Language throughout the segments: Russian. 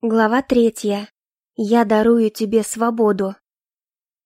Глава третья. Я дарую тебе свободу.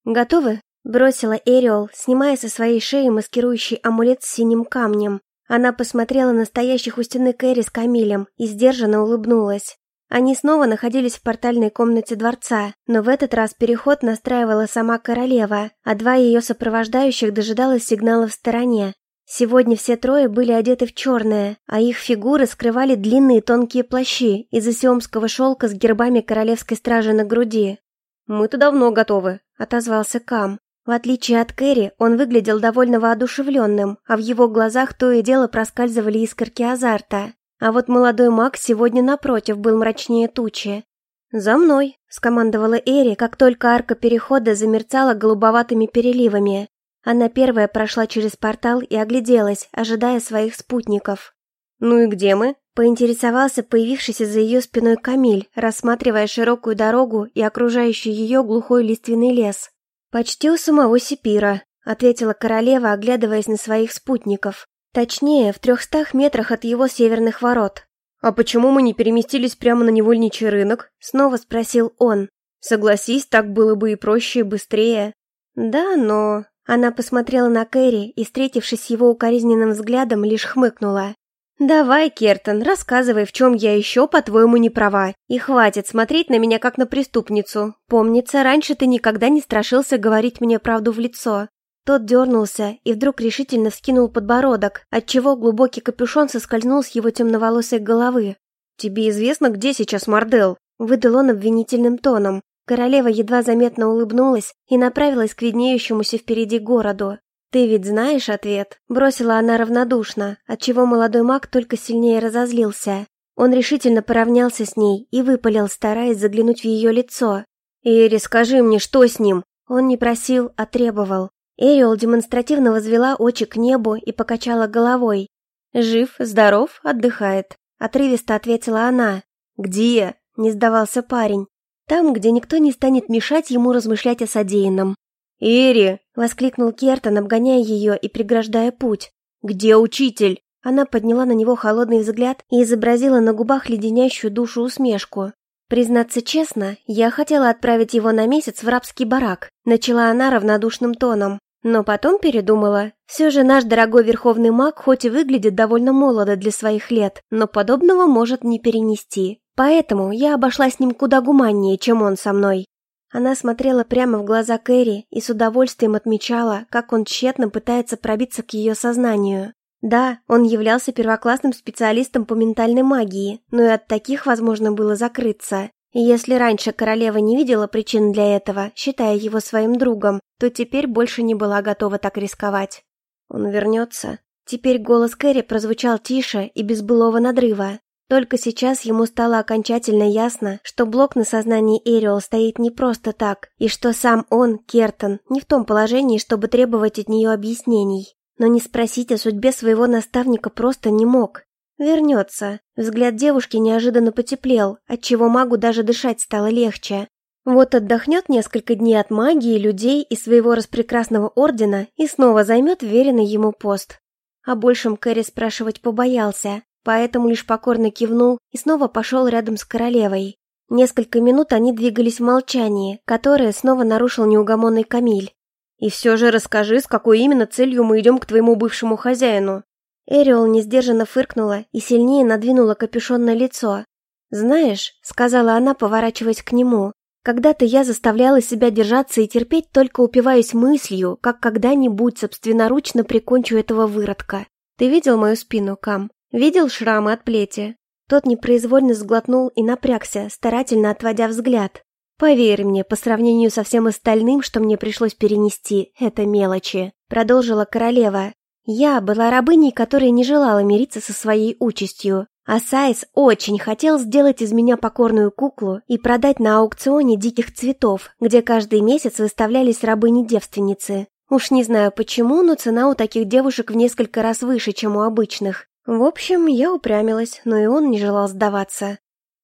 Готовы? Бросила Эриол, снимая со своей шеи маскирующий амулет с синим камнем. Она посмотрела на стоящих у стены Кэрри с Камилем и сдержанно улыбнулась. Они снова находились в портальной комнате дворца, но в этот раз переход настраивала сама королева, а два ее сопровождающих дожидалось сигнала в стороне. Сегодня все трое были одеты в черное, а их фигуры скрывали длинные тонкие плащи из осиомского шелка с гербами королевской стражи на груди. «Мы-то давно готовы», — отозвался Кам. В отличие от Кэрри, он выглядел довольно воодушевленным, а в его глазах то и дело проскальзывали искорки азарта. А вот молодой маг сегодня напротив был мрачнее тучи. «За мной!» – скомандовала Эри, как только арка перехода замерцала голубоватыми переливами. Она первая прошла через портал и огляделась, ожидая своих спутников. «Ну и где мы?» – поинтересовался появившийся за ее спиной Камиль, рассматривая широкую дорогу и окружающий ее глухой лиственный лес. «Почти у самого Сипира», – ответила королева, оглядываясь на своих спутников. Точнее, в трехстах метрах от его северных ворот. «А почему мы не переместились прямо на невольничий рынок?» – снова спросил он. «Согласись, так было бы и проще, и быстрее». «Да, но...» Она посмотрела на Кэрри и, встретившись с его укоризненным взглядом, лишь хмыкнула. «Давай, Кертон, рассказывай, в чем я еще, по-твоему, не права. И хватит смотреть на меня, как на преступницу. Помнится, раньше ты никогда не страшился говорить мне правду в лицо». Тот дернулся и вдруг решительно вскинул подбородок, отчего глубокий капюшон соскользнул с его темноволосой головы. «Тебе известно, где сейчас Мардел?» – выдал он обвинительным тоном. Королева едва заметно улыбнулась и направилась к виднеющемуся впереди городу. «Ты ведь знаешь ответ?» – бросила она равнодушно, отчего молодой маг только сильнее разозлился. Он решительно поравнялся с ней и выпалил, стараясь заглянуть в ее лицо. «Эри, скажи мне, что с ним?» Он не просил, а требовал. Эриол демонстративно возвела очи к небу и покачала головой. «Жив, здоров, отдыхает», – отрывисто ответила она. «Где?» – не сдавался парень. Там, где никто не станет мешать ему размышлять о содеянном. «Эри!» — воскликнул Кертон, обгоняя ее и преграждая путь. «Где учитель?» Она подняла на него холодный взгляд и изобразила на губах леденящую душу усмешку. «Признаться честно, я хотела отправить его на месяц в рабский барак», начала она равнодушным тоном. Но потом передумала. Все же наш дорогой верховный маг хоть и выглядит довольно молодо для своих лет, но подобного может не перенести. Поэтому я обошла с ним куда гуманнее, чем он со мной. Она смотрела прямо в глаза Кэрри и с удовольствием отмечала, как он тщетно пытается пробиться к ее сознанию. Да, он являлся первоклассным специалистом по ментальной магии, но и от таких возможно было закрыться. И если раньше королева не видела причин для этого, считая его своим другом, то теперь больше не была готова так рисковать. Он вернется. Теперь голос Кэрри прозвучал тише и без былого надрыва. Только сейчас ему стало окончательно ясно, что блок на сознании Эриол стоит не просто так, и что сам он, Кертон, не в том положении, чтобы требовать от нее объяснений. Но не спросить о судьбе своего наставника просто не мог. Вернется. Взгляд девушки неожиданно потеплел, отчего магу даже дышать стало легче. Вот отдохнет несколько дней от магии, людей и своего распрекрасного ордена и снова займет веренный ему пост. О большем Кэрри спрашивать побоялся, поэтому лишь покорно кивнул и снова пошел рядом с королевой. Несколько минут они двигались в молчании, которое снова нарушил неугомонный Камиль. «И все же расскажи, с какой именно целью мы идем к твоему бывшему хозяину?» Эриол несдержанно фыркнула и сильнее надвинула капюшон на лицо. «Знаешь», — сказала она, поворачиваясь к нему, «когда-то я заставляла себя держаться и терпеть, только упиваясь мыслью, как когда-нибудь собственноручно прикончу этого выродка. Ты видел мою спину, Кам? Видел шрамы от плети?» Тот непроизвольно сглотнул и напрягся, старательно отводя взгляд. «Поверь мне, по сравнению со всем остальным, что мне пришлось перенести, это мелочи», — продолжила королева. «Я была рабыней, которая не желала мириться со своей участью, а Сайс очень хотел сделать из меня покорную куклу и продать на аукционе диких цветов, где каждый месяц выставлялись рабыни-девственницы. Уж не знаю почему, но цена у таких девушек в несколько раз выше, чем у обычных. В общем, я упрямилась, но и он не желал сдаваться.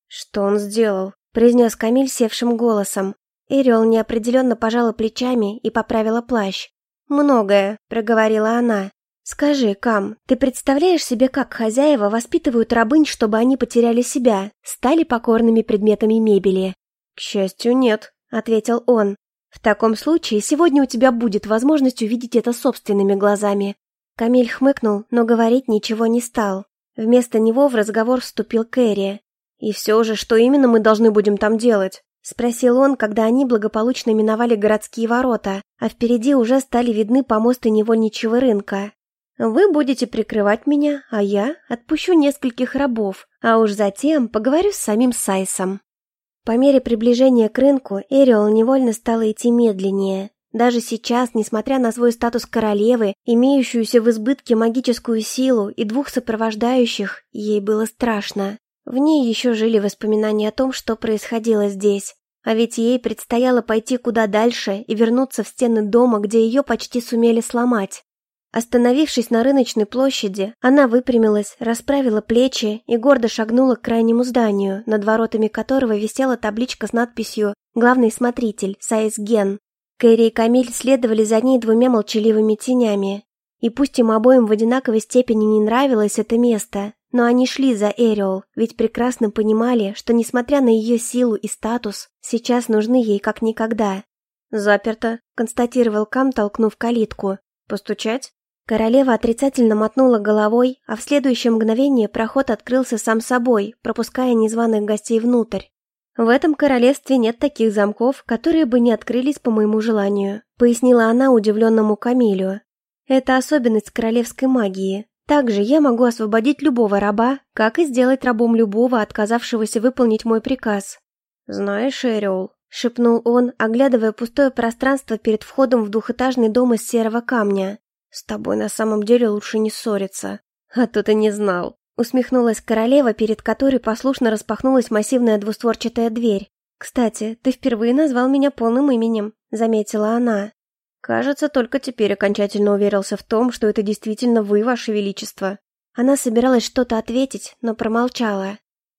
«Что он сделал?» – произнес Камиль севшим голосом. Эриол неопределенно пожала плечами и поправила плащ. «Многое», – проговорила она. «Скажи, Кам, ты представляешь себе, как хозяева воспитывают рабынь, чтобы они потеряли себя, стали покорными предметами мебели?» «К счастью, нет», — ответил он. «В таком случае сегодня у тебя будет возможность увидеть это собственными глазами». Камиль хмыкнул, но говорить ничего не стал. Вместо него в разговор вступил Кэрри. «И все же, что именно мы должны будем там делать?» — спросил он, когда они благополучно миновали городские ворота, а впереди уже стали видны помосты невольничьего рынка. Вы будете прикрывать меня, а я отпущу нескольких рабов, а уж затем поговорю с самим Сайсом. По мере приближения к рынку Эриол невольно стала идти медленнее. Даже сейчас, несмотря на свой статус королевы, имеющуюся в избытке магическую силу и двух сопровождающих, ей было страшно. В ней еще жили воспоминания о том, что происходило здесь. А ведь ей предстояло пойти куда дальше и вернуться в стены дома, где ее почти сумели сломать. Остановившись на рыночной площади, она выпрямилась, расправила плечи и гордо шагнула к крайнему зданию, над воротами которого висела табличка с надписью «Главный смотритель, Сайс Ген». Кэрри и Камиль следовали за ней двумя молчаливыми тенями. И пусть им обоим в одинаковой степени не нравилось это место, но они шли за Эриол, ведь прекрасно понимали, что, несмотря на ее силу и статус, сейчас нужны ей как никогда. «Заперто», — констатировал Кам, толкнув калитку. «Постучать?» Королева отрицательно мотнула головой, а в следующее мгновение проход открылся сам собой, пропуская незваных гостей внутрь. «В этом королевстве нет таких замков, которые бы не открылись по моему желанию», пояснила она удивленному Камилю. «Это особенность королевской магии. Также я могу освободить любого раба, как и сделать рабом любого, отказавшегося выполнить мой приказ». «Знаешь, Эриол», — шепнул он, оглядывая пустое пространство перед входом в двухэтажный дом из серого камня. «С тобой на самом деле лучше не ссориться. А то ты не знал». Усмехнулась королева, перед которой послушно распахнулась массивная двустворчатая дверь. «Кстати, ты впервые назвал меня полным именем», — заметила она. «Кажется, только теперь окончательно уверился в том, что это действительно вы, ваше величество». Она собиралась что-то ответить, но промолчала.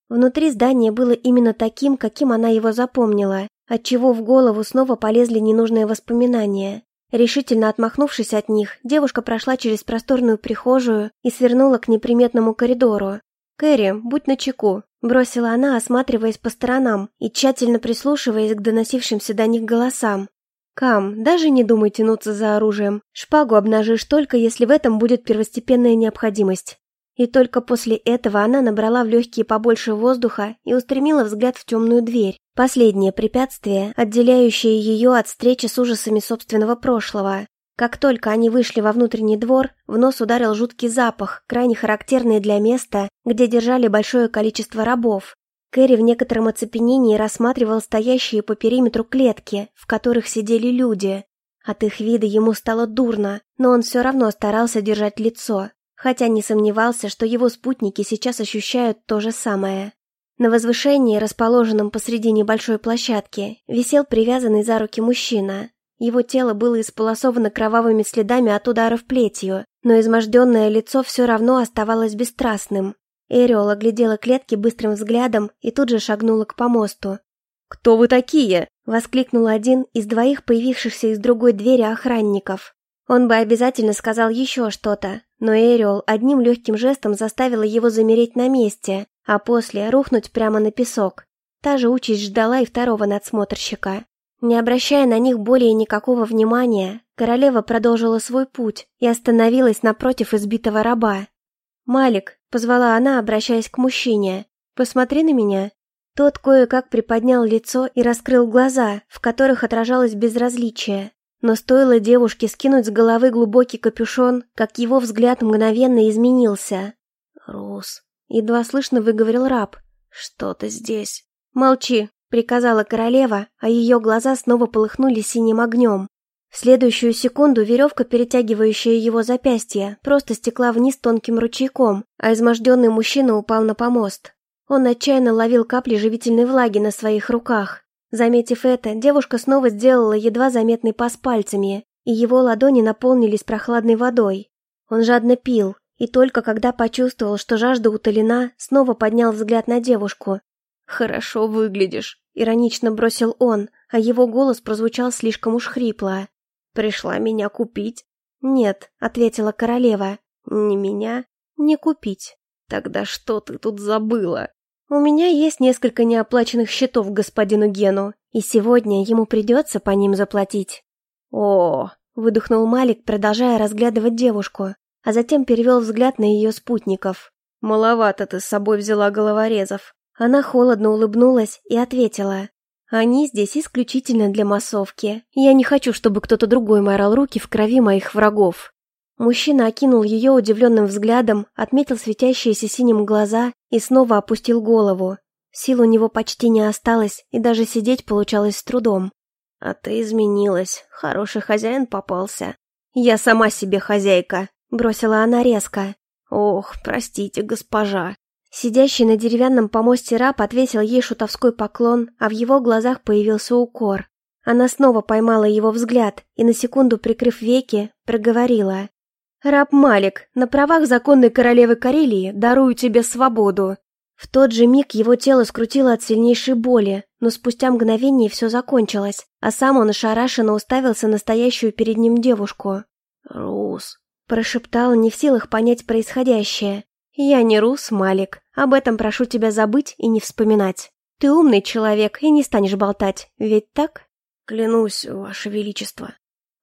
Внутри здания было именно таким, каким она его запомнила, отчего в голову снова полезли ненужные воспоминания. Решительно отмахнувшись от них, девушка прошла через просторную прихожую и свернула к неприметному коридору. «Кэрри, будь начеку», – бросила она, осматриваясь по сторонам и тщательно прислушиваясь к доносившимся до них голосам. «Кам, даже не думай тянуться за оружием. Шпагу обнажишь только, если в этом будет первостепенная необходимость. И только после этого она набрала в легкие побольше воздуха и устремила взгляд в темную дверь. Последнее препятствие, отделяющее ее от встречи с ужасами собственного прошлого. Как только они вышли во внутренний двор, в нос ударил жуткий запах, крайне характерный для места, где держали большое количество рабов. Кэрри в некотором оцепенении рассматривал стоящие по периметру клетки, в которых сидели люди. От их вида ему стало дурно, но он все равно старался держать лицо хотя не сомневался, что его спутники сейчас ощущают то же самое. На возвышении, расположенном посреди небольшой площадки, висел привязанный за руки мужчина. Его тело было исполосовано кровавыми следами от ударов плетью, но изможденное лицо все равно оставалось бесстрастным. Эриол оглядела клетки быстрым взглядом и тут же шагнула к помосту. «Кто вы такие?» — воскликнул один из двоих появившихся из другой двери охранников. Он бы обязательно сказал еще что-то, но Эриол одним легким жестом заставила его замереть на месте, а после рухнуть прямо на песок. Та же участь ждала и второго надсмотрщика. Не обращая на них более никакого внимания, королева продолжила свой путь и остановилась напротив избитого раба. «Малик», — позвала она, обращаясь к мужчине, — «посмотри на меня». Тот кое-как приподнял лицо и раскрыл глаза, в которых отражалось безразличие. Но стоило девушке скинуть с головы глубокий капюшон, как его взгляд мгновенно изменился. «Рус», — едва слышно выговорил раб, — «что-то здесь». «Молчи», — приказала королева, а ее глаза снова полыхнули синим огнем. В следующую секунду веревка, перетягивающая его запястье, просто стекла вниз тонким ручейком, а изможденный мужчина упал на помост. Он отчаянно ловил капли живительной влаги на своих руках. Заметив это, девушка снова сделала едва заметный пас пальцами, и его ладони наполнились прохладной водой. Он жадно пил, и только когда почувствовал, что жажда утолена, снова поднял взгляд на девушку. «Хорошо выглядишь», — иронично бросил он, а его голос прозвучал слишком уж хрипло. «Пришла меня купить». «Нет», — ответила королева. «Не меня? Не купить». «Тогда что ты тут забыла?» «У меня есть несколько неоплаченных счетов господину Гену, и сегодня ему придется по ним заплатить». «О!» — выдохнул Малик, продолжая разглядывать девушку, а затем перевел взгляд на ее спутников. «Маловато ты с собой взяла головорезов». Она холодно улыбнулась и ответила. «Они здесь исключительно для массовки. Я не хочу, чтобы кто-то другой морал руки в крови моих врагов». Мужчина окинул ее удивленным взглядом, отметил светящиеся синим глаза и снова опустил голову. Сил у него почти не осталось, и даже сидеть получалось с трудом. «А ты изменилась. Хороший хозяин попался». «Я сама себе хозяйка», — бросила она резко. «Ох, простите, госпожа». Сидящий на деревянном помосте раб отвесил ей шутовской поклон, а в его глазах появился укор. Она снова поймала его взгляд и, на секунду прикрыв веки, проговорила. «Раб Малик, на правах законной королевы Карелии дарую тебе свободу». В тот же миг его тело скрутило от сильнейшей боли, но спустя мгновение все закончилось, а сам он ошарашенно уставился на стоящую перед ним девушку. «Рус», – прошептал, не в силах понять происходящее. «Я не Рус, Малик. Об этом прошу тебя забыть и не вспоминать. Ты умный человек и не станешь болтать, ведь так?» «Клянусь, Ваше Величество»,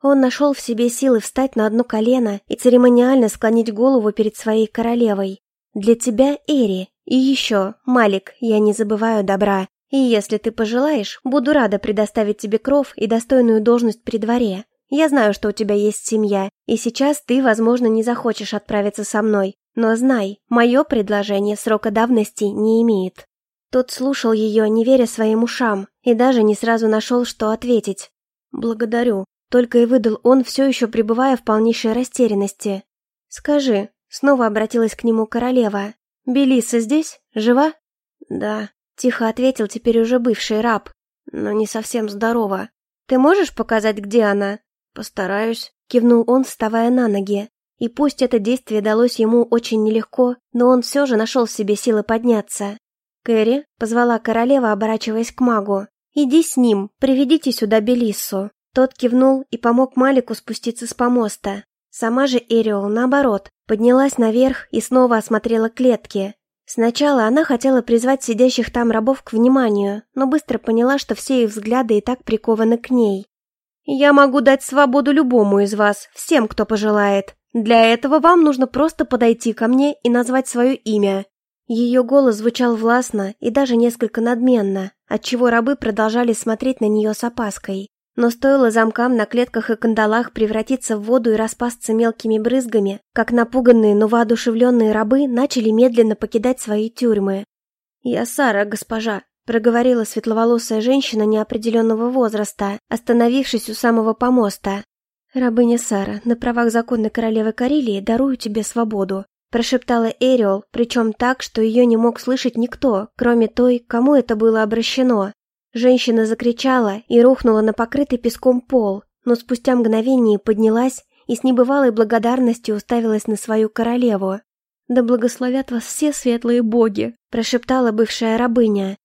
он нашел в себе силы встать на одно колено и церемониально склонить голову перед своей королевой. «Для тебя, Эри, и еще, Малик, я не забываю добра, и если ты пожелаешь, буду рада предоставить тебе кров и достойную должность при дворе. Я знаю, что у тебя есть семья, и сейчас ты, возможно, не захочешь отправиться со мной, но знай, мое предложение срока давности не имеет». Тот слушал ее, не веря своим ушам, и даже не сразу нашел, что ответить. «Благодарю», только и выдал он, все еще пребывая в полнейшей растерянности. «Скажи», — снова обратилась к нему королева, — «Белиса здесь? Жива?» «Да», — тихо ответил теперь уже бывший раб, — «но не совсем здорова. Ты можешь показать, где она?» «Постараюсь», — кивнул он, вставая на ноги. И пусть это действие далось ему очень нелегко, но он все же нашел в себе силы подняться. «Кэрри», — позвала королева, оборачиваясь к магу, — «иди с ним, приведите сюда Белиссу». Тот кивнул и помог Малику спуститься с помоста. Сама же Эриол, наоборот, поднялась наверх и снова осмотрела клетки. Сначала она хотела призвать сидящих там рабов к вниманию, но быстро поняла, что все их взгляды и так прикованы к ней. «Я могу дать свободу любому из вас, всем, кто пожелает. Для этого вам нужно просто подойти ко мне и назвать свое имя». Ее голос звучал властно и даже несколько надменно, отчего рабы продолжали смотреть на нее с опаской. Но стоило замкам на клетках и кандалах превратиться в воду и распасться мелкими брызгами, как напуганные, но воодушевленные рабы начали медленно покидать свои тюрьмы. «Я Сара, госпожа», — проговорила светловолосая женщина неопределенного возраста, остановившись у самого помоста. «Рабыня Сара, на правах законной королевы Карелии дарую тебе свободу», прошептала Эриол, причем так, что ее не мог слышать никто, кроме той, кому это было обращено. Женщина закричала и рухнула на покрытый песком пол, но спустя мгновение поднялась и с небывалой благодарностью уставилась на свою королеву. «Да благословят вас все светлые боги!» – прошептала бывшая рабыня.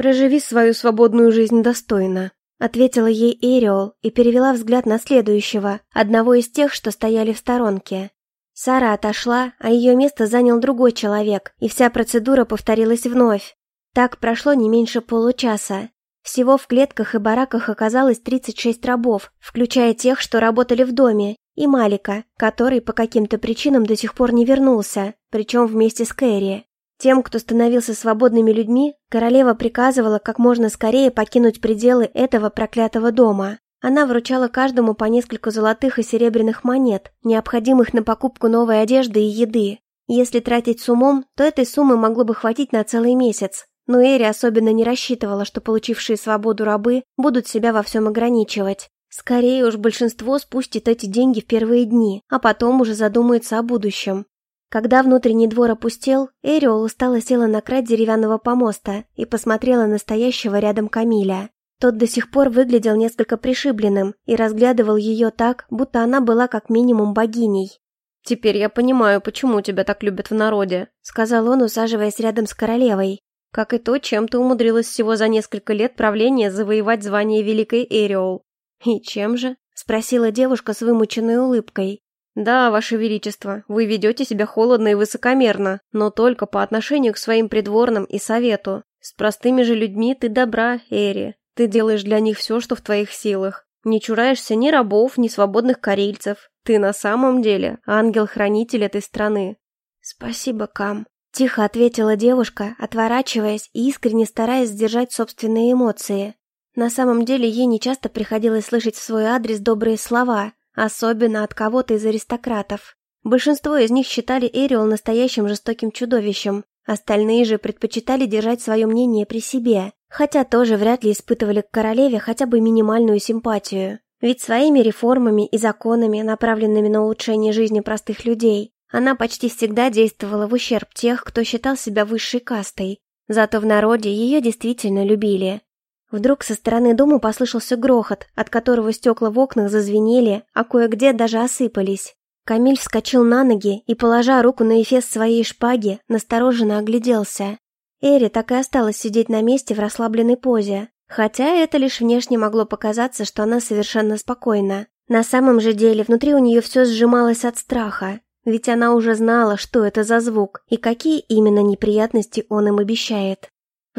«Проживи свою свободную жизнь достойно», – ответила ей Эриол и перевела взгляд на следующего, одного из тех, что стояли в сторонке. Сара отошла, а ее место занял другой человек, и вся процедура повторилась вновь. Так прошло не меньше получаса. Всего в клетках и бараках оказалось 36 рабов, включая тех, что работали в доме, и Малика, который по каким-то причинам до сих пор не вернулся, причем вместе с Кэрри. Тем, кто становился свободными людьми, королева приказывала как можно скорее покинуть пределы этого проклятого дома. Она вручала каждому по несколько золотых и серебряных монет, необходимых на покупку новой одежды и еды. Если тратить с умом, то этой суммы могло бы хватить на целый месяц, но Эри особенно не рассчитывала, что получившие свободу рабы будут себя во всем ограничивать. Скорее уж большинство спустит эти деньги в первые дни, а потом уже задумается о будущем. Когда внутренний двор опустел, Эриол устало села на край деревянного помоста и посмотрела на стоящего рядом Камиля. Тот до сих пор выглядел несколько пришибленным и разглядывал ее так, будто она была как минимум богиней. «Теперь я понимаю, почему тебя так любят в народе», — сказал он, усаживаясь рядом с королевой. Как и то, чем ты умудрилась всего за несколько лет правления завоевать звание Великой Эриол. «И чем же?» – спросила девушка с вымученной улыбкой. «Да, Ваше Величество, вы ведете себя холодно и высокомерно, но только по отношению к своим придворным и совету. С простыми же людьми ты добра, Эри. Ты делаешь для них все, что в твоих силах. Не чураешься ни рабов, ни свободных карельцев. Ты на самом деле ангел-хранитель этой страны». «Спасибо, Кам», — тихо ответила девушка, отворачиваясь и искренне стараясь сдержать собственные эмоции. На самом деле ей нечасто приходилось слышать в свой адрес добрые слова, особенно от кого-то из аристократов. Большинство из них считали Эриол настоящим жестоким чудовищем, остальные же предпочитали держать свое мнение при себе, хотя тоже вряд ли испытывали к королеве хотя бы минимальную симпатию. Ведь своими реформами и законами, направленными на улучшение жизни простых людей, она почти всегда действовала в ущерб тех, кто считал себя высшей кастой. Зато в народе ее действительно любили. Вдруг со стороны дома послышался грохот, от которого стекла в окнах зазвенели, а кое-где даже осыпались. Камиль вскочил на ноги и, положа руку на эфес своей шпаги, настороженно огляделся. Эри так и осталась сидеть на месте в расслабленной позе, хотя это лишь внешне могло показаться, что она совершенно спокойна. На самом же деле внутри у нее все сжималось от страха, ведь она уже знала, что это за звук и какие именно неприятности он им обещает.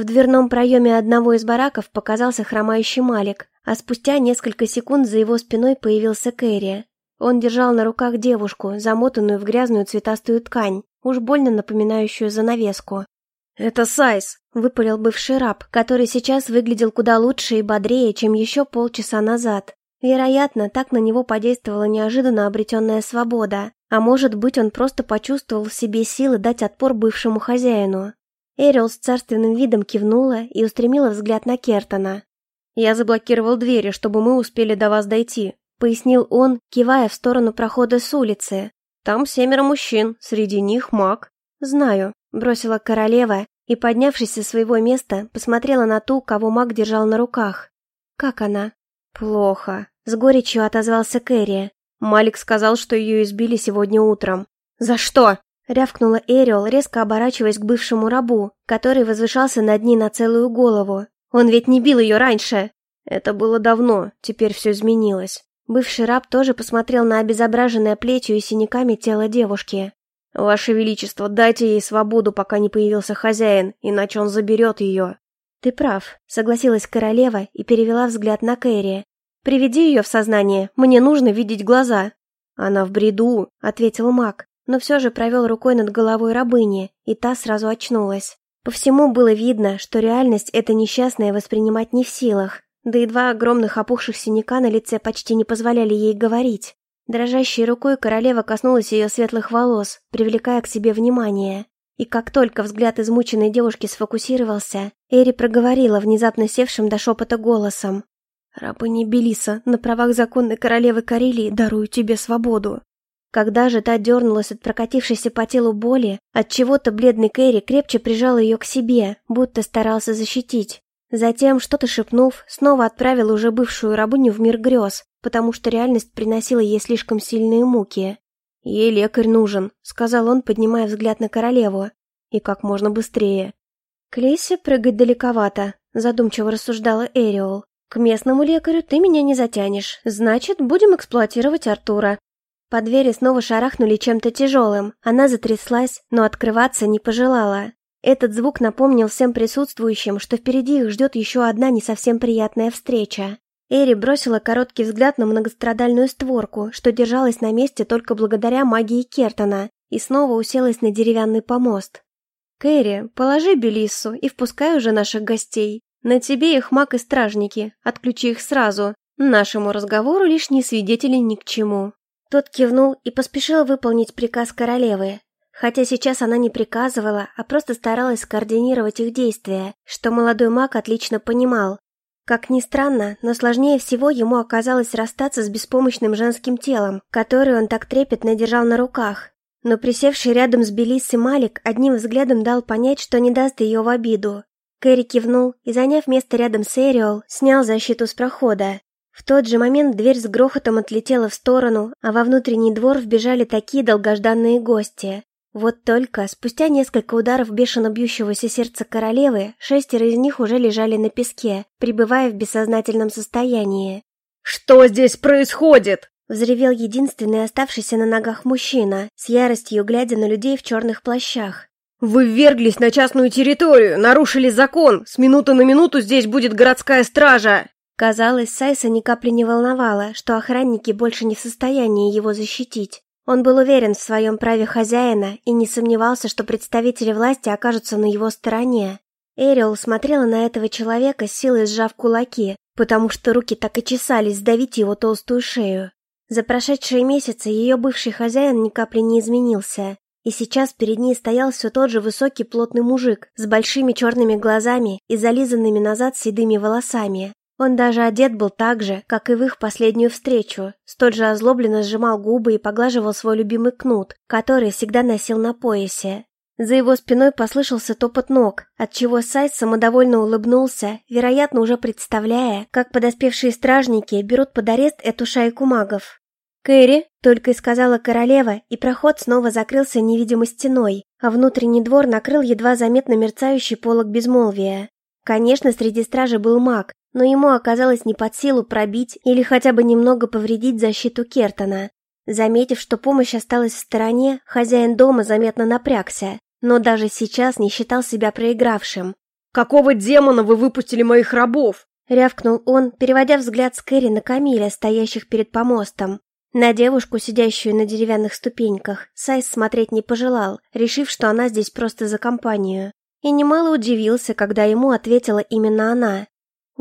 В дверном проеме одного из бараков показался хромающий Малик, а спустя несколько секунд за его спиной появился Кэрри. Он держал на руках девушку, замотанную в грязную цветастую ткань, уж больно напоминающую занавеску. «Это Сайс!» – выпалил бывший раб, который сейчас выглядел куда лучше и бодрее, чем еще полчаса назад. Вероятно, так на него подействовала неожиданно обретенная свобода, а может быть он просто почувствовал в себе силы дать отпор бывшему хозяину. Эрил с царственным видом кивнула и устремила взгляд на Кертона. «Я заблокировал двери, чтобы мы успели до вас дойти», — пояснил он, кивая в сторону прохода с улицы. «Там семеро мужчин, среди них маг». «Знаю», — бросила королева и, поднявшись со своего места, посмотрела на ту, кого маг держал на руках. «Как она?» «Плохо», — с горечью отозвался Кэрри. Малик сказал, что ее избили сегодня утром. «За что?» Рявкнула Эриол, резко оборачиваясь к бывшему рабу, который возвышался над ней на целую голову. «Он ведь не бил ее раньше!» «Это было давно, теперь все изменилось». Бывший раб тоже посмотрел на обезображенное плетью и синяками тело девушки. «Ваше Величество, дайте ей свободу, пока не появился хозяин, иначе он заберет ее». «Ты прав», — согласилась королева и перевела взгляд на Кэрри. «Приведи ее в сознание, мне нужно видеть глаза». «Она в бреду», — ответил маг но все же провел рукой над головой рабыни, и та сразу очнулась. По всему было видно, что реальность эта несчастная воспринимать не в силах, да и два огромных опухших синяка на лице почти не позволяли ей говорить. Дрожащей рукой королева коснулась ее светлых волос, привлекая к себе внимание. И как только взгляд измученной девушки сфокусировался, Эри проговорила внезапно севшим до шепота голосом. «Рабыня Белиса, на правах законной королевы Карелии дарую тебе свободу». Когда же та дернулась от прокатившейся по телу боли, от чего-то бледный Кэрри крепче прижал ее к себе, будто старался защитить. Затем, что-то шепнув, снова отправил уже бывшую рабыню в мир грез, потому что реальность приносила ей слишком сильные муки. «Ей лекарь нужен», — сказал он, поднимая взгляд на королеву. «И как можно быстрее». «К Лесе прыгать далековато», — задумчиво рассуждала Эриол. «К местному лекарю ты меня не затянешь, значит, будем эксплуатировать Артура. По двери снова шарахнули чем-то тяжелым. Она затряслась, но открываться не пожелала. Этот звук напомнил всем присутствующим, что впереди их ждет еще одна не совсем приятная встреча. Эри бросила короткий взгляд на многострадальную створку, что держалась на месте только благодаря магии Кертона, и снова уселась на деревянный помост. «Кэрри, положи Белиссу и впускай уже наших гостей. На тебе их маг и стражники, отключи их сразу. Нашему разговору лишние свидетели ни к чему». Тот кивнул и поспешил выполнить приказ королевы. Хотя сейчас она не приказывала, а просто старалась скоординировать их действия, что молодой маг отлично понимал. Как ни странно, но сложнее всего ему оказалось расстаться с беспомощным женским телом, которое он так трепетно держал на руках. Но присевший рядом с Белиссой Малик одним взглядом дал понять, что не даст ее в обиду. Кэрри кивнул и, заняв место рядом с Эриол, снял защиту с прохода. В тот же момент дверь с грохотом отлетела в сторону, а во внутренний двор вбежали такие долгожданные гости. Вот только, спустя несколько ударов бешено бьющегося сердца королевы, шестеро из них уже лежали на песке, пребывая в бессознательном состоянии. «Что здесь происходит?» Взревел единственный оставшийся на ногах мужчина, с яростью глядя на людей в черных плащах. «Вы вверглись на частную территорию, нарушили закон! С минуты на минуту здесь будет городская стража!» Казалось, Сайса ни капли не волновало, что охранники больше не в состоянии его защитить. Он был уверен в своем праве хозяина и не сомневался, что представители власти окажутся на его стороне. Эриол смотрела на этого человека, силой сжав кулаки, потому что руки так и чесались сдавить его толстую шею. За прошедшие месяцы ее бывший хозяин ни капли не изменился, и сейчас перед ней стоял все тот же высокий плотный мужик с большими черными глазами и зализанными назад седыми волосами. Он даже одет был так же, как и в их последнюю встречу, столь же озлобленно сжимал губы и поглаживал свой любимый кнут, который всегда носил на поясе. За его спиной послышался топот ног, отчего Сайс самодовольно улыбнулся, вероятно, уже представляя, как подоспевшие стражники берут под арест эту шайку магов. «Кэрри», — только и сказала королева, и проход снова закрылся невидимой стеной, а внутренний двор накрыл едва заметно мерцающий полог безмолвия. Конечно, среди стражи был маг, но ему оказалось не под силу пробить или хотя бы немного повредить защиту Кертона. Заметив, что помощь осталась в стороне, хозяин дома заметно напрягся но даже сейчас не считал себя проигравшим. «Какого демона вы выпустили моих рабов?» — рявкнул он, переводя взгляд с Кэрри на Камиля, стоящих перед помостом. На девушку, сидящую на деревянных ступеньках, Сайс смотреть не пожелал, решив, что она здесь просто за компанию. И немало удивился, когда ему ответила именно она.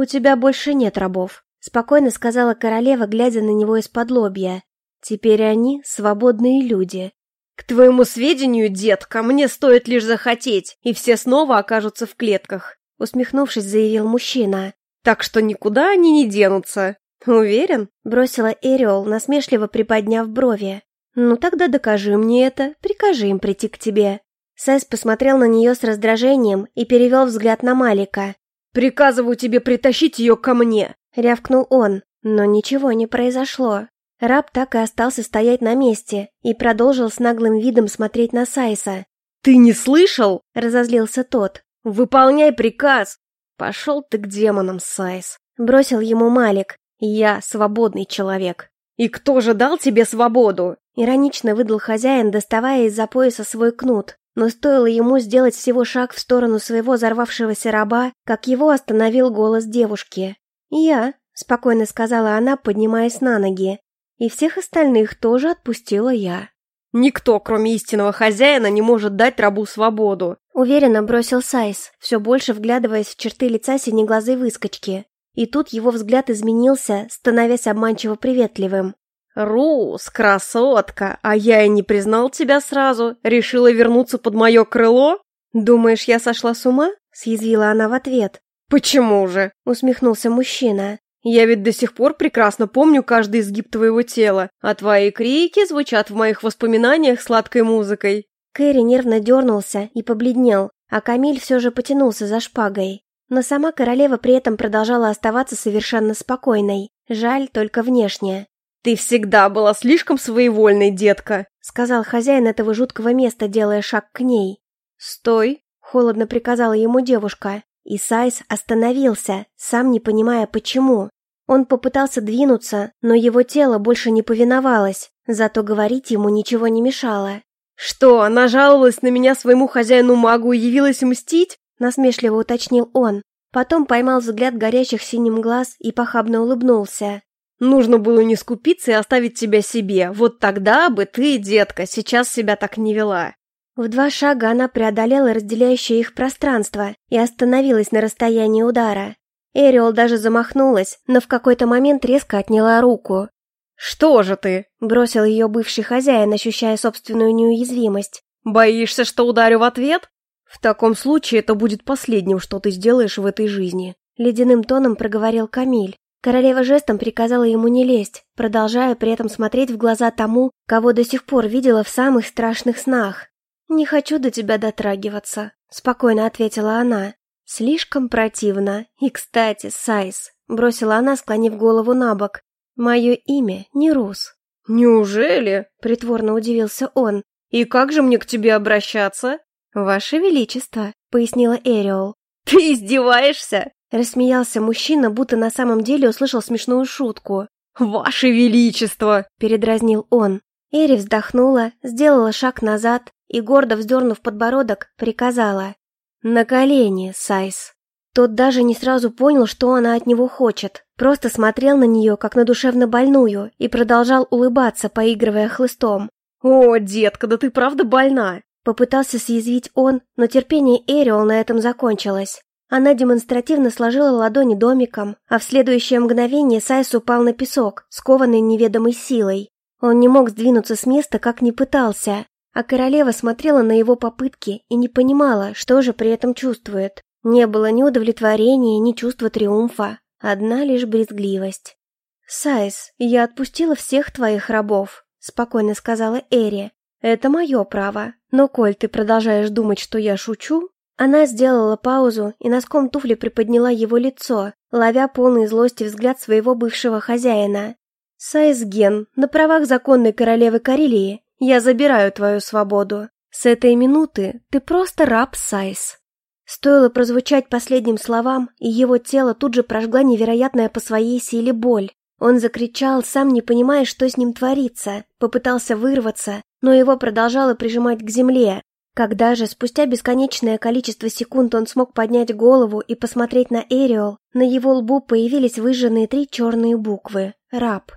«У тебя больше нет рабов», — спокойно сказала королева, глядя на него из-под лобья. «Теперь они свободные люди. «К твоему сведению, детка, мне стоит лишь захотеть, и все снова окажутся в клетках», — усмехнувшись, заявил мужчина. «Так что никуда они не денутся. Уверен?» — бросила Эриол, насмешливо приподняв брови. «Ну тогда докажи мне это, прикажи им прийти к тебе». Сэс посмотрел на нее с раздражением и перевел взгляд на Малика. «Приказываю тебе притащить ее ко мне!» — рявкнул он, но ничего не произошло. Раб так и остался стоять на месте и продолжил с наглым видом смотреть на Сайса. «Ты не слышал?» — разозлился тот. «Выполняй приказ!» «Пошел ты к демонам, Сайс!» — бросил ему Малик. «Я свободный человек». «И кто же дал тебе свободу?» Иронично выдал хозяин, доставая из-за пояса свой кнут. Но стоило ему сделать всего шаг в сторону своего взорвавшегося раба, как его остановил голос девушки. «Я», — спокойно сказала она, поднимаясь на ноги. И всех остальных тоже отпустила я. «Никто, кроме истинного хозяина, не может дать рабу свободу», — уверенно бросил Сайс, все больше вглядываясь в черты лица синеглазой выскочки. И тут его взгляд изменился, становясь обманчиво приветливым. «Рус, красотка, а я и не признал тебя сразу. Решила вернуться под мое крыло? Думаешь, я сошла с ума?» — съязвила она в ответ. «Почему же?» — усмехнулся мужчина. Я ведь до сих пор прекрасно помню каждый изгиб твоего тела, а твои крики звучат в моих воспоминаниях сладкой музыкой». Кэрри нервно дернулся и побледнел, а Камиль все же потянулся за шпагой. Но сама королева при этом продолжала оставаться совершенно спокойной. Жаль только внешне. «Ты всегда была слишком своевольной, детка», — сказал хозяин этого жуткого места, делая шаг к ней. «Стой», — холодно приказала ему девушка. И Сайс остановился, сам не понимая почему. Он попытался двинуться, но его тело больше не повиновалось, зато говорить ему ничего не мешало. «Что, она жаловалась на меня своему хозяину-магу и явилась мстить?» насмешливо уточнил он. Потом поймал взгляд горящих синим глаз и похабно улыбнулся. «Нужно было не скупиться и оставить тебя себе. Вот тогда бы ты, детка, сейчас себя так не вела». В два шага она преодолела разделяющее их пространство и остановилась на расстоянии удара. Эриол даже замахнулась, но в какой-то момент резко отняла руку. «Что же ты?» – бросил ее бывший хозяин, ощущая собственную неуязвимость. «Боишься, что ударю в ответ? В таком случае это будет последним, что ты сделаешь в этой жизни», – ледяным тоном проговорил Камиль. Королева жестом приказала ему не лезть, продолжая при этом смотреть в глаза тому, кого до сих пор видела в самых страшных снах. «Не хочу до тебя дотрагиваться», — спокойно ответила она. «Слишком противно. И, кстати, Сайс», — бросила она, склонив голову на бок. «Мое имя не Рус». «Неужели?» — притворно удивился он. «И как же мне к тебе обращаться?» «Ваше Величество», — пояснила Эриол. «Ты издеваешься?» — рассмеялся мужчина, будто на самом деле услышал смешную шутку. «Ваше Величество!» — передразнил он. Эри вздохнула, сделала шаг назад и, гордо вздернув подбородок, приказала. «На колени, Сайс!» Тот даже не сразу понял, что она от него хочет, просто смотрел на нее, как на душевнобольную, и продолжал улыбаться, поигрывая хлыстом. «О, детка, да ты правда больна!» Попытался съязвить он, но терпение Эриол на этом закончилось. Она демонстративно сложила ладони домиком, а в следующее мгновение Сайс упал на песок, скованный неведомой силой. Он не мог сдвинуться с места, как ни пытался, а королева смотрела на его попытки и не понимала, что же при этом чувствует. Не было ни удовлетворения, ни чувства триумфа, одна лишь брезгливость. «Сайс, я отпустила всех твоих рабов», — спокойно сказала Эри. «Это мое право, но коль ты продолжаешь думать, что я шучу...» Она сделала паузу и носком туфли приподняла его лицо, ловя полный злости взгляд своего бывшего хозяина. «Сайс Ген, на правах законной королевы Карелии я забираю твою свободу. С этой минуты ты просто раб Сайс». Стоило прозвучать последним словам, и его тело тут же прожгла невероятная по своей силе боль. Он закричал, сам не понимая, что с ним творится, попытался вырваться, но его продолжало прижимать к земле. Когда же спустя бесконечное количество секунд он смог поднять голову и посмотреть на Эриол, на его лбу появились выжженные три черные буквы «Раб».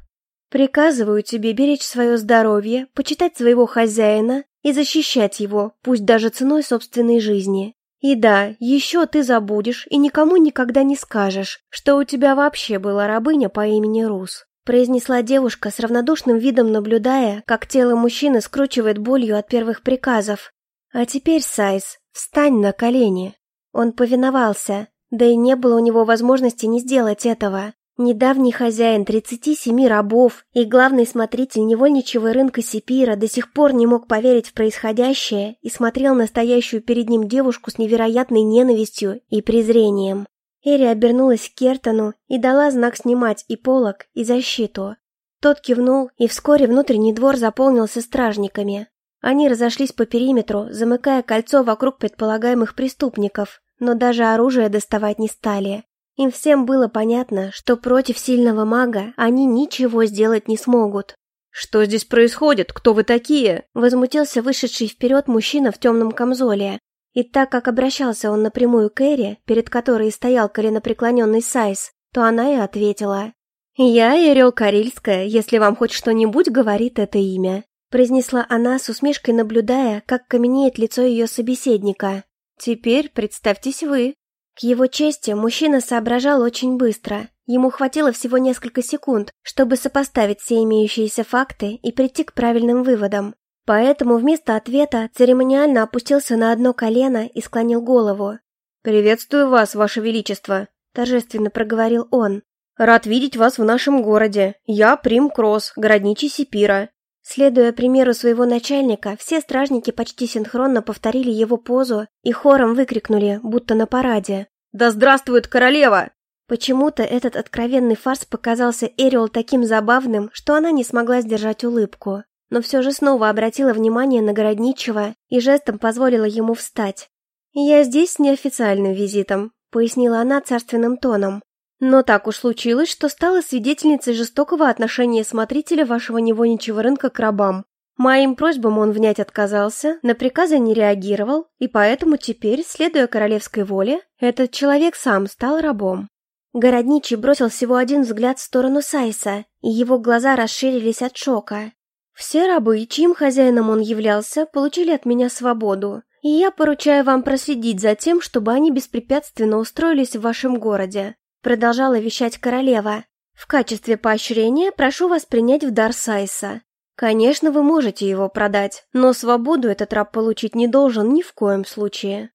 «Приказываю тебе беречь свое здоровье, почитать своего хозяина и защищать его, пусть даже ценой собственной жизни. И да, еще ты забудешь и никому никогда не скажешь, что у тебя вообще была рабыня по имени Рус. Произнесла девушка с равнодушным видом, наблюдая, как тело мужчины скручивает болью от первых приказов. А теперь, Сайс, встань на колени. Он повиновался, да и не было у него возможности не сделать этого. Недавний хозяин 37 рабов и главный смотритель невольничьего рынка Сипира до сих пор не мог поверить в происходящее и смотрел на стоящую перед ним девушку с невероятной ненавистью и презрением. Эри обернулась к Кертону и дала знак снимать и полог, и защиту. Тот кивнул, и вскоре внутренний двор заполнился стражниками. Они разошлись по периметру, замыкая кольцо вокруг предполагаемых преступников, но даже оружие доставать не стали. Им всем было понятно, что против сильного мага они ничего сделать не смогут. «Что здесь происходит? Кто вы такие?» Возмутился вышедший вперед мужчина в темном камзоле. И так как обращался он напрямую к Эре, перед которой стоял коленопреклоненный Сайс, то она и ответила. «Я Эрел Карильская, если вам хоть что-нибудь говорит это имя», произнесла она с усмешкой, наблюдая, как каменеет лицо ее собеседника. «Теперь представьтесь вы». К его чести, мужчина соображал очень быстро. Ему хватило всего несколько секунд, чтобы сопоставить все имеющиеся факты и прийти к правильным выводам. Поэтому вместо ответа церемониально опустился на одно колено и склонил голову. «Приветствую вас, ваше величество», – торжественно проговорил он. «Рад видеть вас в нашем городе. Я Прим Кросс, городничий Сипира. Следуя примеру своего начальника, все стражники почти синхронно повторили его позу и хором выкрикнули, будто на параде. «Да здравствует королева!» Почему-то этот откровенный фарс показался Эриол таким забавным, что она не смогла сдержать улыбку, но все же снова обратила внимание на городничего и жестом позволила ему встать. «Я здесь с неофициальным визитом», — пояснила она царственным тоном. Но так уж случилось, что стала свидетельницей жестокого отношения смотрителя вашего невольничьего рынка к рабам. Моим просьбам он внять отказался, на приказы не реагировал, и поэтому теперь, следуя королевской воле, этот человек сам стал рабом. Городничий бросил всего один взгляд в сторону Сайса, и его глаза расширились от шока. Все рабы, чьим хозяином он являлся, получили от меня свободу, и я поручаю вам проследить за тем, чтобы они беспрепятственно устроились в вашем городе. Продолжала вещать королева. В качестве поощрения прошу вас принять в дар Сайса. Конечно, вы можете его продать, но свободу этот раб получить не должен ни в коем случае.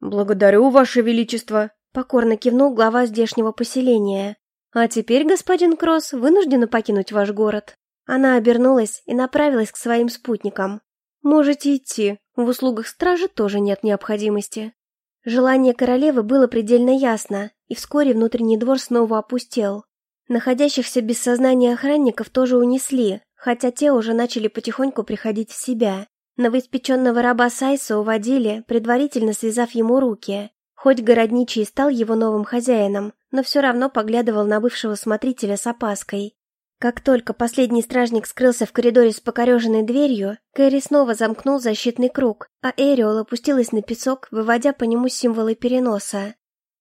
Благодарю, ваше величество, покорно кивнул глава здешнего поселения. А теперь, господин Кросс, вынуждена покинуть ваш город. Она обернулась и направилась к своим спутникам. Можете идти. В услугах стражи тоже нет необходимости. Желание королевы было предельно ясно, и вскоре внутренний двор снова опустел. Находящихся без сознания охранников тоже унесли, хотя те уже начали потихоньку приходить в себя. Новоиспеченного раба Сайса уводили, предварительно связав ему руки. Хоть городничий стал его новым хозяином, но все равно поглядывал на бывшего смотрителя с опаской. Как только последний стражник скрылся в коридоре с покореженной дверью, Кэрри снова замкнул защитный круг, а Эриол опустилась на песок, выводя по нему символы переноса.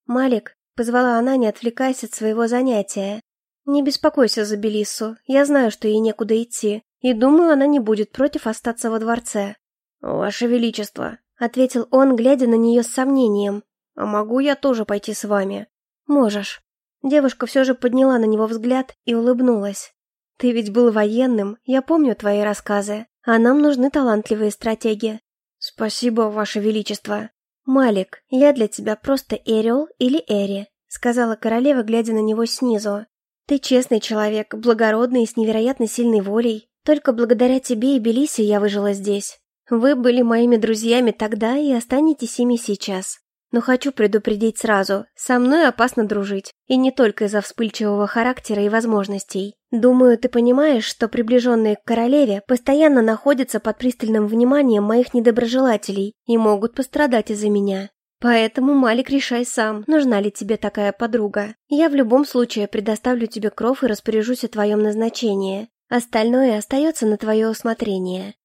«Малик», — позвала она, не отвлекаясь от своего занятия. «Не беспокойся за Белиссу, я знаю, что ей некуда идти, и думаю, она не будет против остаться во дворце». «Ваше Величество», — ответил он, глядя на нее с сомнением. «А могу я тоже пойти с вами?» «Можешь». Девушка все же подняла на него взгляд и улыбнулась. «Ты ведь был военным, я помню твои рассказы, а нам нужны талантливые стратеги». «Спасибо, Ваше Величество». «Малик, я для тебя просто Эриол или Эри», — сказала королева, глядя на него снизу. «Ты честный человек, благородный и с невероятно сильной волей. Только благодаря тебе и Белисе я выжила здесь. Вы были моими друзьями тогда и останетесь ими сейчас. Но хочу предупредить сразу, со мной опасно дружить, и не только из-за вспыльчивого характера и возможностей. Думаю, ты понимаешь, что приближенные к королеве постоянно находятся под пристальным вниманием моих недоброжелателей и могут пострадать из-за меня. Поэтому, Малик, решай сам, нужна ли тебе такая подруга. Я в любом случае предоставлю тебе кров и распоряжусь о твоем назначении. Остальное остается на твое усмотрение.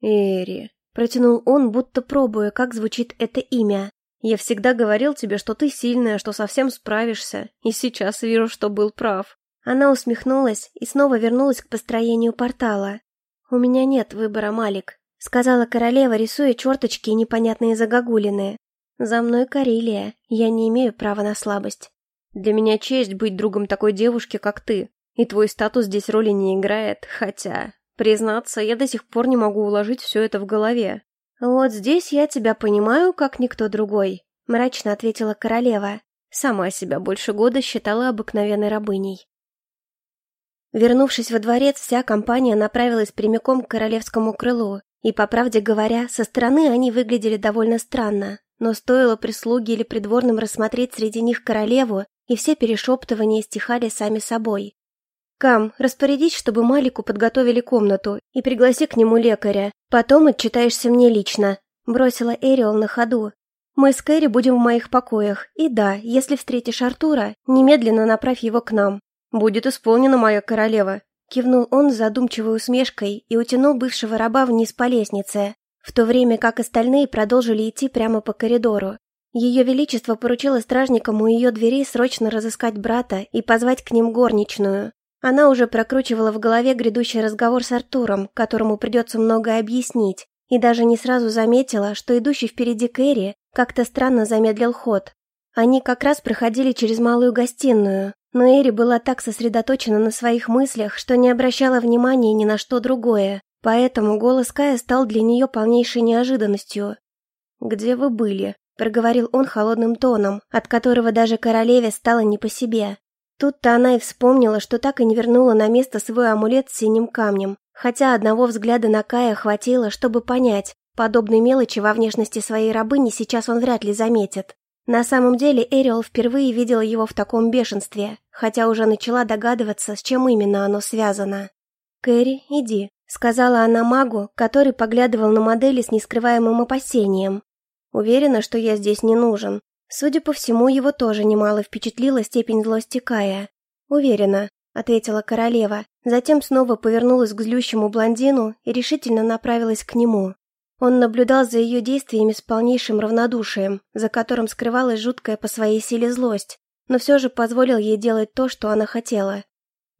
Эри, протянул он, будто пробуя, как звучит это имя. Я всегда говорил тебе, что ты сильная, что совсем справишься, и сейчас вижу, что был прав». Она усмехнулась и снова вернулась к построению портала. «У меня нет выбора, Малик», — сказала королева, рисуя черточки и непонятные загогулины. «За мной Карелия, я не имею права на слабость». «Для меня честь быть другом такой девушки, как ты, и твой статус здесь роли не играет, хотя, признаться, я до сих пор не могу уложить все это в голове. «Вот здесь я тебя понимаю, как никто другой», — мрачно ответила королева. Сама себя больше года считала обыкновенной рабыней. Вернувшись во дворец, вся компания направилась прямиком к королевскому крылу, и, по правде говоря, со стороны они выглядели довольно странно, но стоило прислуге или придворным рассмотреть среди них королеву, и все перешептывания стихали сами собой. «Кам, распорядись, чтобы Малику подготовили комнату, и пригласи к нему лекаря. Потом отчитаешься мне лично», — бросила Эриол на ходу. «Мы с Кэрри будем в моих покоях, и да, если встретишь Артура, немедленно направь его к нам». «Будет исполнена моя королева», — кивнул он с задумчивой усмешкой и утянул бывшего раба вниз по лестнице, в то время как остальные продолжили идти прямо по коридору. Ее Величество поручило стражникам у ее дверей срочно разыскать брата и позвать к ним горничную. Она уже прокручивала в голове грядущий разговор с Артуром, которому придется многое объяснить, и даже не сразу заметила, что идущий впереди Кэрри как-то странно замедлил ход. Они как раз проходили через малую гостиную, но Эри была так сосредоточена на своих мыслях, что не обращала внимания ни на что другое, поэтому голос Кая стал для нее полнейшей неожиданностью. «Где вы были?» – проговорил он холодным тоном, от которого даже королеве стало не по себе. Тут-то она и вспомнила, что так и не вернула на место свой амулет с синим камнем, хотя одного взгляда на Кая хватило, чтобы понять, подобной мелочи во внешности своей рабыни сейчас он вряд ли заметит. На самом деле Эриол впервые видела его в таком бешенстве, хотя уже начала догадываться, с чем именно оно связано. «Кэрри, иди», — сказала она магу, который поглядывал на модели с нескрываемым опасением. «Уверена, что я здесь не нужен. Судя по всему, его тоже немало впечатлила степень злости Кая. «Уверена», — ответила королева, затем снова повернулась к злющему блондину и решительно направилась к нему. Он наблюдал за ее действиями с полнейшим равнодушием, за которым скрывалась жуткая по своей силе злость, но все же позволил ей делать то, что она хотела.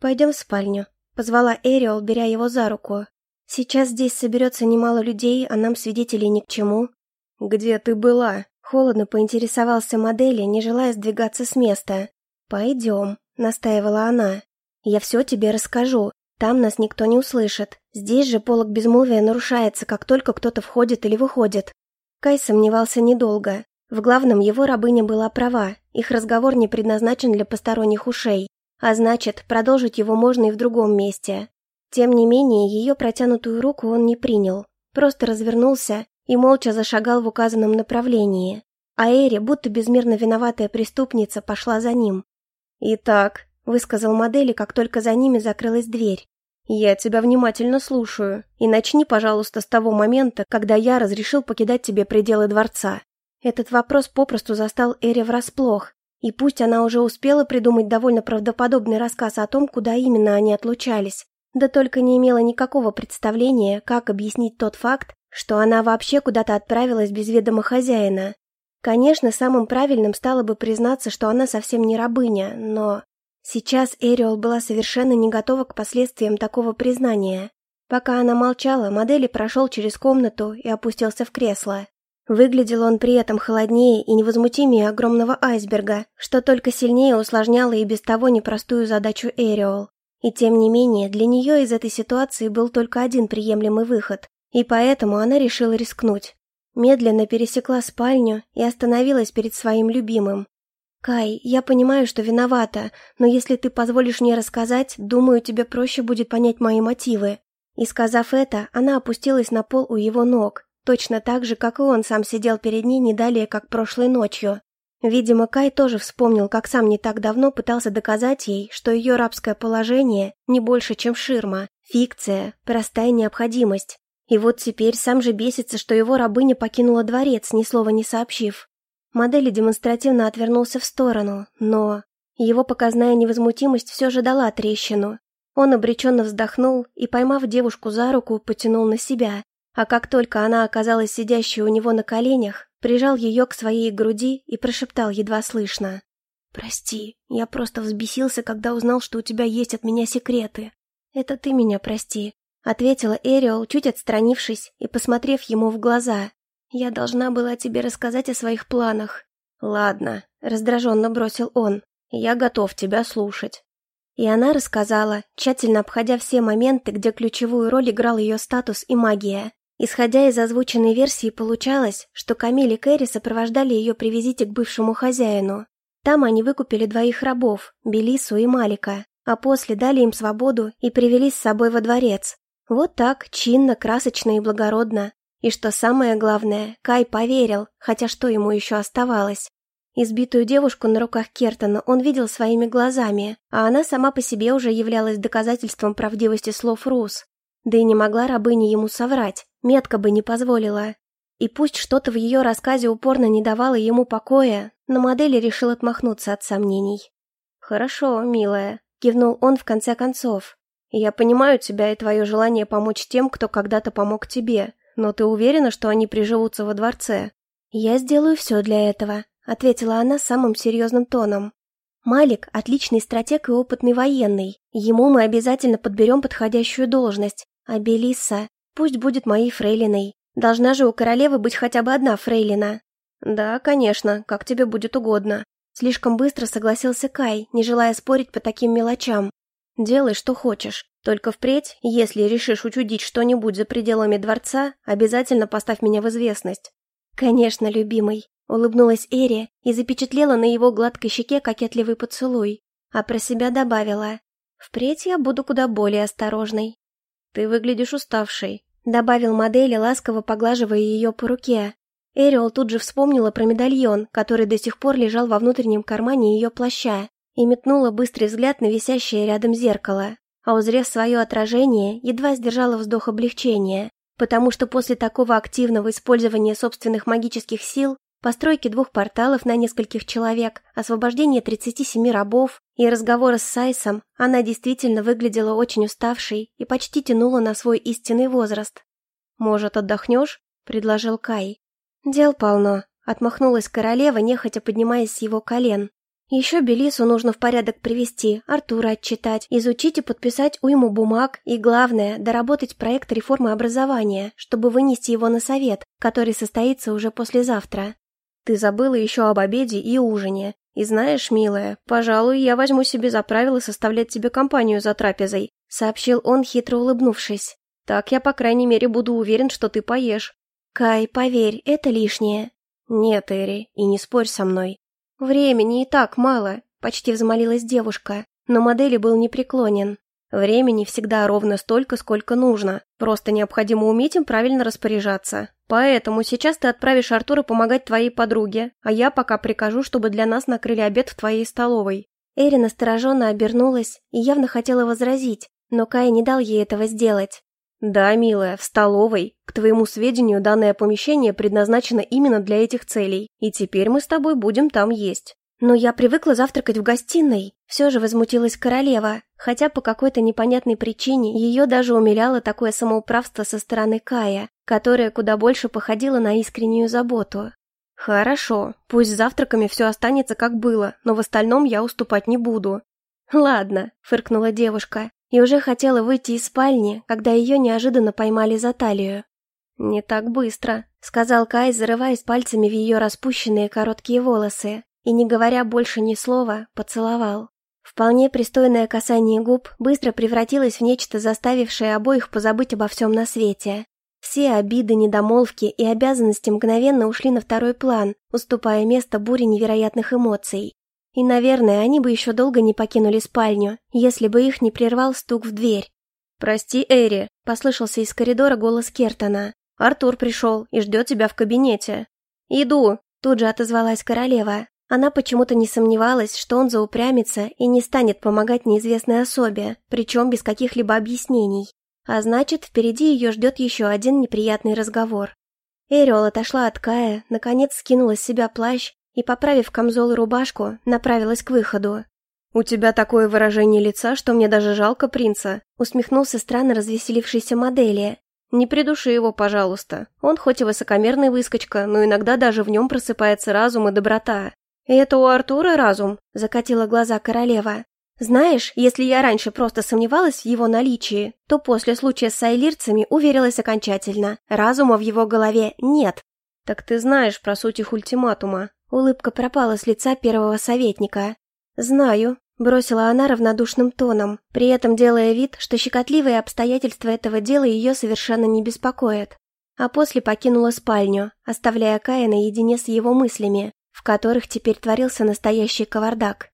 «Пойдем в спальню», — позвала Эриол, беря его за руку. «Сейчас здесь соберется немало людей, а нам свидетелей ни к чему». «Где ты была?» Холодно поинтересовался модели, не желая сдвигаться с места. «Пойдем», — настаивала она. «Я все тебе расскажу. Там нас никто не услышит. Здесь же полог безмолвия нарушается, как только кто-то входит или выходит». Кай сомневался недолго. В главном его рабыня была права. Их разговор не предназначен для посторонних ушей. А значит, продолжить его можно и в другом месте. Тем не менее, ее протянутую руку он не принял. Просто развернулся и молча зашагал в указанном направлении. А Эри, будто безмерно виноватая преступница, пошла за ним. «Итак», — высказал модели, как только за ними закрылась дверь. «Я тебя внимательно слушаю, и начни, пожалуйста, с того момента, когда я разрешил покидать тебе пределы дворца». Этот вопрос попросту застал Эри врасплох, И пусть она уже успела придумать довольно правдоподобный рассказ о том, куда именно они отлучались, да только не имела никакого представления, как объяснить тот факт, что она вообще куда-то отправилась без ведома хозяина. Конечно, самым правильным стало бы признаться, что она совсем не рабыня, но... Сейчас Эриол была совершенно не готова к последствиям такого признания. Пока она молчала, модели прошел через комнату и опустился в кресло. Выглядел он при этом холоднее и невозмутимее огромного айсберга, что только сильнее усложняло и без того непростую задачу Эриол. И тем не менее, для нее из этой ситуации был только один приемлемый выход, и поэтому она решила рискнуть. Медленно пересекла спальню и остановилась перед своим любимым. «Кай, я понимаю, что виновата, но если ты позволишь мне рассказать, думаю, тебе проще будет понять мои мотивы». И сказав это, она опустилась на пол у его ног, точно так же, как и он сам сидел перед ней не как прошлой ночью. Видимо, Кай тоже вспомнил, как сам не так давно пытался доказать ей, что ее рабское положение не больше, чем ширма, фикция, простая необходимость. И вот теперь сам же бесится, что его рабыня покинула дворец, ни слова не сообщив. Модели демонстративно отвернулся в сторону, но... Его показная невозмутимость все же дала трещину. Он обреченно вздохнул и, поймав девушку за руку, потянул на себя, а как только она оказалась сидящей у него на коленях, прижал ее к своей груди и прошептал едва слышно. «Прости, я просто взбесился, когда узнал, что у тебя есть от меня секреты. Это ты меня прости», — ответила Эриол, чуть отстранившись и посмотрев ему в глаза. «Я должна была тебе рассказать о своих планах». «Ладно», — раздраженно бросил он, — «я готов тебя слушать». И она рассказала, тщательно обходя все моменты, где ключевую роль играл ее статус и магия. Исходя из озвученной версии, получалось, что Камиль и Кэрри сопровождали ее при визите к бывшему хозяину. Там они выкупили двоих рабов, Белису и Малика, а после дали им свободу и привели с собой во дворец. Вот так, чинно, красочно и благородно. И что самое главное, Кай поверил, хотя что ему еще оставалось. Избитую девушку на руках Кертона он видел своими глазами, а она сама по себе уже являлась доказательством правдивости слов Рус. Да и не могла рабыня ему соврать, метка бы не позволила. И пусть что-то в ее рассказе упорно не давало ему покоя, но модель решил отмахнуться от сомнений. «Хорошо, милая», — кивнул он в конце концов. «Я понимаю тебя и твое желание помочь тем, кто когда-то помог тебе, но ты уверена, что они приживутся во дворце?» «Я сделаю все для этого», — ответила она самым серьезным тоном. «Малик — отличный стратег и опытный военный. Ему мы обязательно подберем подходящую должность. А Белисса пусть будет моей фрейлиной. Должна же у королевы быть хотя бы одна фрейлина». «Да, конечно, как тебе будет угодно». Слишком быстро согласился Кай, не желая спорить по таким мелочам. «Делай, что хочешь. Только впредь, если решишь учудить что-нибудь за пределами дворца, обязательно поставь меня в известность». «Конечно, любимый», — улыбнулась Эри и запечатлела на его гладкой щеке кокетливый поцелуй, а про себя добавила. «Впредь я буду куда более осторожной». «Ты выглядишь уставшей», — добавил модели, ласково поглаживая ее по руке. Эриол тут же вспомнила про медальон, который до сих пор лежал во внутреннем кармане ее плаща, и метнула быстрый взгляд на висящее рядом зеркало. А узрев свое отражение, едва сдержала вздох облегчения, потому что после такого активного использования собственных магических сил постройки двух порталов на нескольких человек, освобождение 37 рабов и разговора с Сайсом, она действительно выглядела очень уставшей и почти тянула на свой истинный возраст. «Может, отдохнешь?» — предложил Кай. «Дел полно», — отмахнулась королева, нехотя поднимаясь с его колен. «Еще Белису нужно в порядок привести, Артура отчитать, изучить и подписать уйму бумаг и, главное, доработать проект реформы образования, чтобы вынести его на совет, который состоится уже послезавтра. Ты забыла еще об обеде и ужине. И знаешь, милая, пожалуй, я возьму себе за правило составлять тебе компанию за трапезой», — сообщил он, хитро улыбнувшись. «Так я, по крайней мере, буду уверен, что ты поешь». «Кай, поверь, это лишнее». «Нет, Эри, и не спорь со мной». «Времени и так мало», — почти взмолилась девушка, но модели был непреклонен. Времени всегда ровно столько, сколько нужно. Просто необходимо уметь им правильно распоряжаться. Поэтому сейчас ты отправишь Артура помогать твоей подруге, а я пока прикажу, чтобы для нас накрыли обед в твоей столовой». Эри настороженно обернулась и явно хотела возразить, но Кай не дал ей этого сделать. «Да, милая, в столовой. К твоему сведению, данное помещение предназначено именно для этих целей, и теперь мы с тобой будем там есть. «Но я привыкла завтракать в гостиной», — все же возмутилась королева, хотя по какой-то непонятной причине ее даже умиляло такое самоуправство со стороны Кая, которое куда больше походило на искреннюю заботу. «Хорошо, пусть завтраками все останется как было, но в остальном я уступать не буду». «Ладно», — фыркнула девушка, и уже хотела выйти из спальни, когда ее неожиданно поймали за талию. «Не так быстро», — сказал Кай, зарываясь пальцами в ее распущенные короткие волосы, и, не говоря больше ни слова, поцеловал. Вполне пристойное касание губ быстро превратилось в нечто, заставившее обоих позабыть обо всем на свете. Все обиды, недомолвки и обязанности мгновенно ушли на второй план, уступая место буре невероятных эмоций. И, наверное, они бы еще долго не покинули спальню, если бы их не прервал стук в дверь. «Прости, Эри», — послышался из коридора голос Кертона. «Артур пришел и ждет тебя в кабинете». «Иду», — тут же отозвалась королева. Она почему-то не сомневалась, что он заупрямится и не станет помогать неизвестной особе, причем без каких-либо объяснений. А значит, впереди ее ждет еще один неприятный разговор. Эриол отошла от Кая, наконец скинула с себя плащ и, поправив камзол и рубашку, направилась к выходу. «У тебя такое выражение лица, что мне даже жалко принца», усмехнулся странно развеселившийся модели. «Не придуши его, пожалуйста. Он хоть и высокомерный выскочка, но иногда даже в нем просыпается разум и доброта». «И это у Артура разум?» – закатила глаза королева. Знаешь, если я раньше просто сомневалась в его наличии, то после случая с сайлирцами уверилась окончательно. Разума в его голове нет. Так ты знаешь про суть их ультиматума. Улыбка пропала с лица первого советника. Знаю, бросила она равнодушным тоном, при этом делая вид, что щекотливые обстоятельства этого дела ее совершенно не беспокоят. А после покинула спальню, оставляя Кая наедине с его мыслями, в которых теперь творился настоящий кавардак.